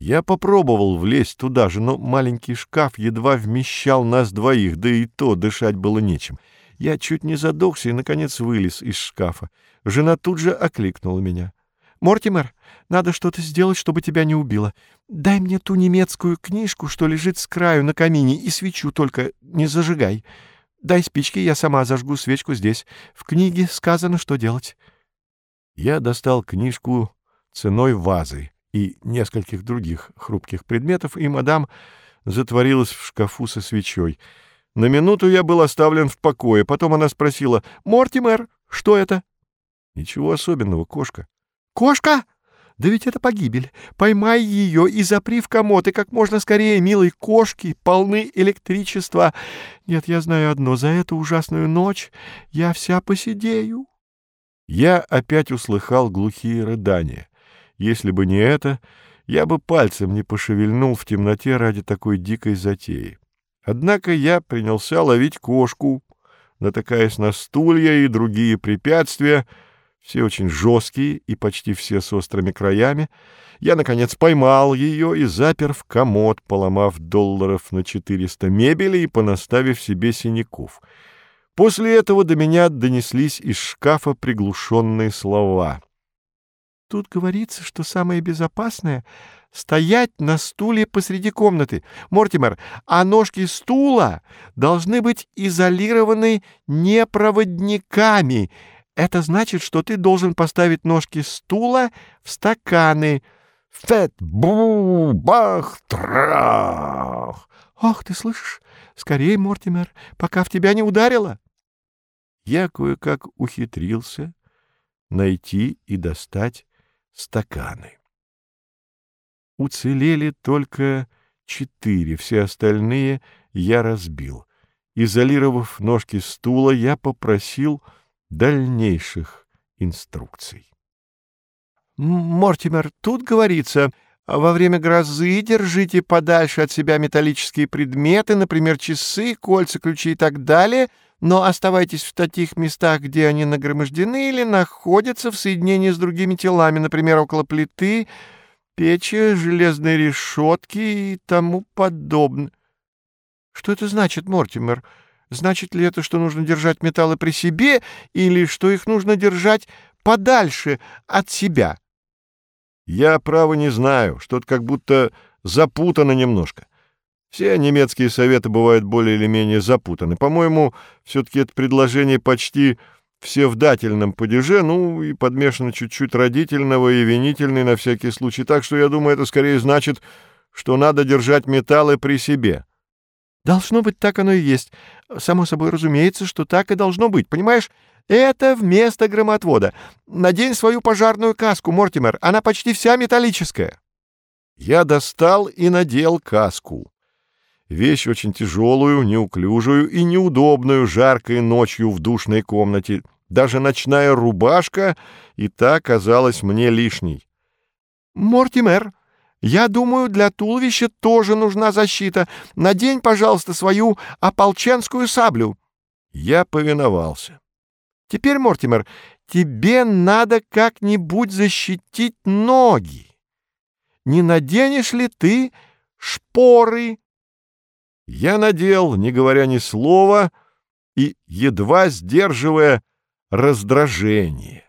Я попробовал влезть туда же, но маленький шкаф едва вмещал нас двоих, да и то дышать было нечем. Я чуть не задохся и, наконец, вылез из шкафа. Жена тут же окликнула меня. «Мортимер, надо что-то сделать, чтобы тебя не убило. Дай мне ту немецкую книжку, что лежит с краю на камине, и свечу только не зажигай. Дай спички, я сама зажгу свечку здесь. В книге сказано, что делать». Я достал книжку ценой вазы и нескольких других хрупких предметов, и мадам затворилась в шкафу со свечой. На минуту я был оставлен в покое. Потом она спросила, «Мортимер, что это?» «Ничего особенного, кошка». «Кошка? Да ведь это погибель. Поймай ее и запри в комод, и как можно скорее, милой кошки, полны электричества. Нет, я знаю одно, за эту ужасную ночь я вся посидею». Я опять услыхал глухие рыдания. Если бы не это, я бы пальцем не пошевельнул в темноте ради такой дикой затеи. Однако я принялся ловить кошку, натыкаясь на стулья и другие препятствия, все очень жесткие и почти все с острыми краями. Я, наконец, поймал ее и запер в комод, поломав долларов на 400 мебели и понаставив себе синяков. После этого до меня донеслись из шкафа приглушенные слова. Тут говорится, что самое безопасное — стоять на стуле посреди комнаты. Мортимер, а ножки стула должны быть изолированы непроводниками. Это значит, что ты должен поставить ножки стула в стаканы. Фет, бу, бах, трах. Ах, ты слышишь? Скорей, Мортимер, пока в тебя не ударило. Я кое-как ухитрился найти и достать стаканы. Уцелели только четыре, все остальные я разбил. Изолировав ножки стула, я попросил дальнейших инструкций. «Мортимер, тут говорится, во время грозы держите подальше от себя металлические предметы, например, часы, кольца, ключи и так далее, но оставайтесь в таких местах, где они нагромождены или находятся в соединении с другими телами, например, около плиты, печи, железной решетки и тому подобное. Что это значит, Мортимер? Значит ли это, что нужно держать металлы при себе или что их нужно держать подальше от себя? Я, право, не знаю. Что-то как будто запутано немножко. Все немецкие советы бывают более или менее запутаны. По-моему, все-таки это предложение почти все в дательном падеже, ну и подмешано чуть-чуть родительного и винительный на всякий случай. Так что, я думаю, это скорее значит, что надо держать металлы при себе. Должно быть, так оно и есть. Само собой разумеется, что так и должно быть. Понимаешь, это вместо громотвода. Надень свою пожарную каску, Мортимер. Она почти вся металлическая. Я достал и надел каску вещь очень тяжелую, неуклюжую и неудобную жаркой ночью в душной комнате. Даже ночная рубашка и та казалась мне лишней. «Мортимер, я думаю, для туловища тоже нужна защита. Надень, пожалуйста, свою ополченскую саблю». Я повиновался. «Теперь, Мортимер, тебе надо как-нибудь защитить ноги. Не наденешь ли ты шпоры?» Я надел, не говоря ни слова и едва сдерживая раздражение.